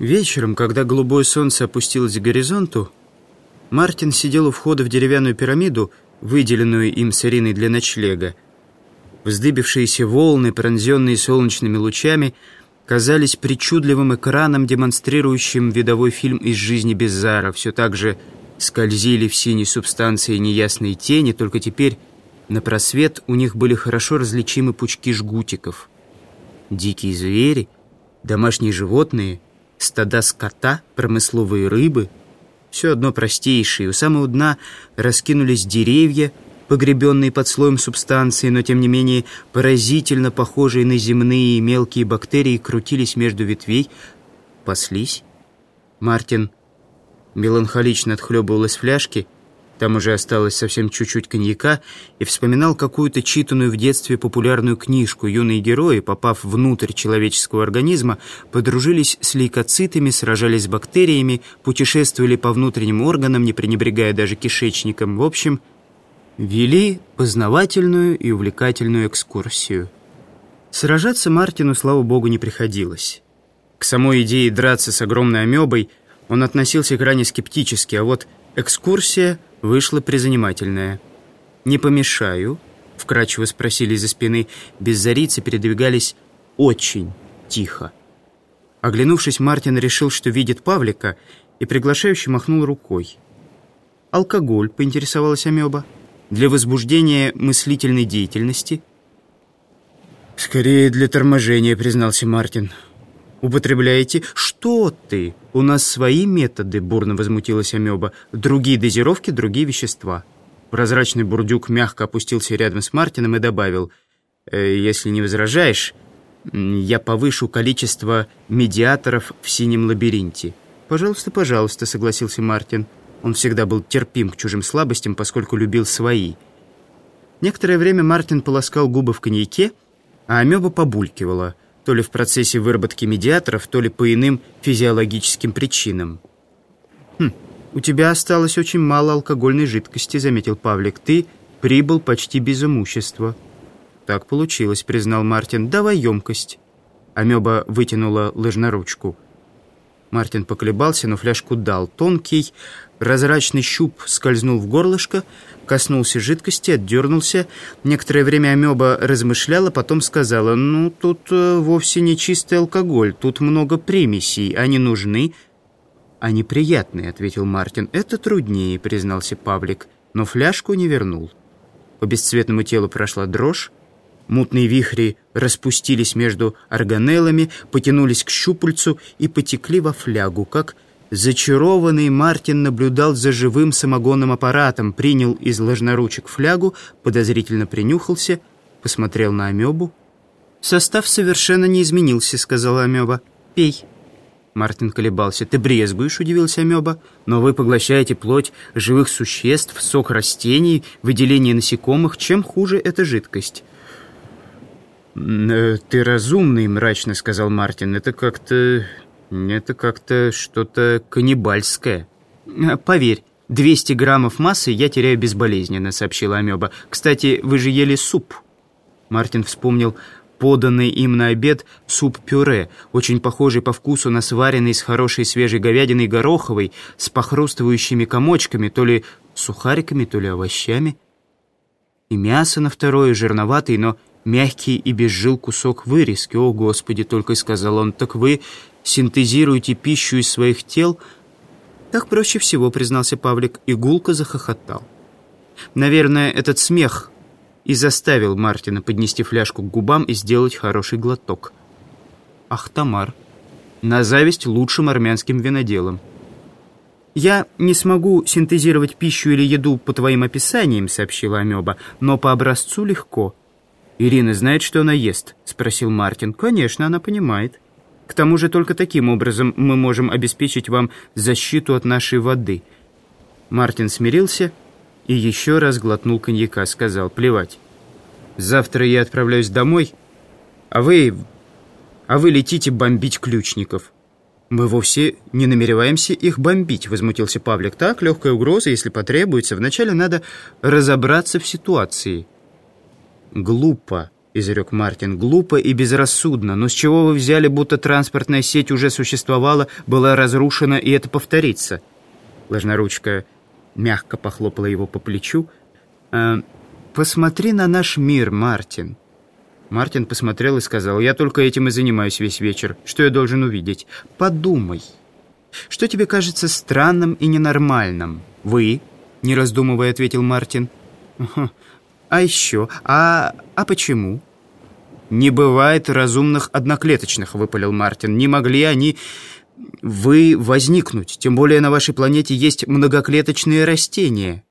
Вечером, когда голубое солнце опустилось к горизонту, Мартин сидел у входа в деревянную пирамиду, выделенную им с Ириной для ночлега. Вздыбившиеся волны, пронзенные солнечными лучами, казались причудливым экраном, демонстрирующим видовой фильм из жизни Беззара. Все так же скользили в синей субстанции неясные тени, только теперь на просвет у них были хорошо различимы пучки жгутиков. Дикие звери, домашние животные — стада скота, промысловые рыбы. Все одно простейшее. У самого дна раскинулись деревья, погребенные под слоем субстанции, но тем не менее поразительно похожие на земные мелкие бактерии крутились между ветвей, паслись. Мартин меланхолично отхлебывал из фляжки — там уже осталось совсем чуть-чуть коньяка, и вспоминал какую-то читанную в детстве популярную книжку. Юные герои, попав внутрь человеческого организма, подружились с лейкоцитами, сражались с бактериями, путешествовали по внутренним органам, не пренебрегая даже кишечником. В общем, вели познавательную и увлекательную экскурсию. Сражаться Мартину, слава богу, не приходилось. К самой идее драться с огромной амебой он относился крайне скептически, а вот экскурсия – вышла призанимательная. «Не помешаю?» — вкратчиво спросили из-за спины. Беззарицы передвигались очень тихо. Оглянувшись, Мартин решил, что видит Павлика, и приглашающе махнул рукой. «Алкоголь», — поинтересовалась Амеба, — «для возбуждения мыслительной деятельности». «Скорее для торможения», — признался Мартин употребляете?» «Что ты? У нас свои методы», — бурно возмутилась Амеба. «Другие дозировки, другие вещества». Прозрачный бурдюк мягко опустился рядом с Мартином и добавил, э, «Если не возражаешь, я повышу количество медиаторов в синем лабиринте». «Пожалуйста, пожалуйста», — согласился Мартин. Он всегда был терпим к чужим слабостям, поскольку любил свои. Некоторое время Мартин полоскал губы в коньяке, а амеба побулькивала — то ли в процессе выработки медиаторов, то ли по иным физиологическим причинам. «Хм, у тебя осталось очень мало алкогольной жидкости», — заметил Павлик. «Ты прибыл почти без имущества». «Так получилось», — признал Мартин. «Давай емкость». Амеба вытянула лыжноручку. Мартин поколебался, но фляжку дал. Тонкий, прозрачный щуп скользнул в горлышко, коснулся жидкости, отдернулся. Некоторое время амеба размышляла, потом сказала, «Ну, тут э, вовсе не чистый алкоголь, тут много примесей, они нужны». «Они приятные», — ответил Мартин. «Это труднее», — признался Павлик, но фляжку не вернул. По бесцветному телу прошла дрожь, Мутные вихри распустились между органеллами, потянулись к щупальцу и потекли во флягу, как зачарованный Мартин наблюдал за живым самогонным аппаратом, принял из ложноручек флягу, подозрительно принюхался, посмотрел на амебу. «Состав совершенно не изменился», — сказала амеба. «Пей». Мартин колебался. «Ты брезгуешь?» — удивился амеба. «Но вы поглощаете плоть живых существ, сок растений, выделение насекомых. Чем хуже эта жидкость?» Э, «Ты разумный», — мрачно сказал Мартин. «Это как-то... это как-то что-то каннибальское». «Э, «Поверь, 200 граммов массы я теряю безболезненно», — сообщила Амеба. «Кстати, вы же ели суп». Мартин вспомнил поданный им на обед суп-пюре, очень похожий по вкусу на сваренный с хорошей свежей говядиной гороховой, с похрустывающими комочками, то ли сухариками, то ли овощами. И мясо на второе, жирноватый, но мягкий и без жил кусок вырезки. «О, Господи!» — только и сказал он. «Так вы синтезируете пищу из своих тел?» «Так проще всего», — признался Павлик, и гулко захохотал. Наверное, этот смех и заставил Мартина поднести фляжку к губам и сделать хороший глоток. Ах, Тамар, на зависть лучшим армянским виноделом. «Я не смогу синтезировать пищу или еду по твоим описаниям», — сообщила Амеба, «но по образцу легко». «Ирина знает, что она ест?» — спросил Мартин. «Конечно, она понимает. К тому же только таким образом мы можем обеспечить вам защиту от нашей воды». Мартин смирился и еще раз глотнул коньяка. Сказал, плевать. «Завтра я отправляюсь домой, а вы... а вы летите бомбить ключников». «Мы вовсе не намереваемся их бомбить», — возмутился Павлик. «Так, легкая угроза, если потребуется. Вначале надо разобраться в ситуации». «Глупо — изрек Мартин. «Глупо и безрассудно. Но с чего вы взяли, будто транспортная сеть уже существовала, была разрушена, и это повторится?» Ложноручка мягко похлопала его по плечу. «Э, «Посмотри на наш мир, Мартин». Мартин посмотрел и сказал, «Я только этим и занимаюсь весь вечер. Что я должен увидеть? Подумай. Что тебе кажется странным и ненормальным? Вы?» Не раздумывая, ответил Мартин. «А еще? А, а почему?» «Не бывает разумных одноклеточных», — выпалил Мартин. «Не могли они вы возникнуть. Тем более на вашей планете есть многоклеточные растения.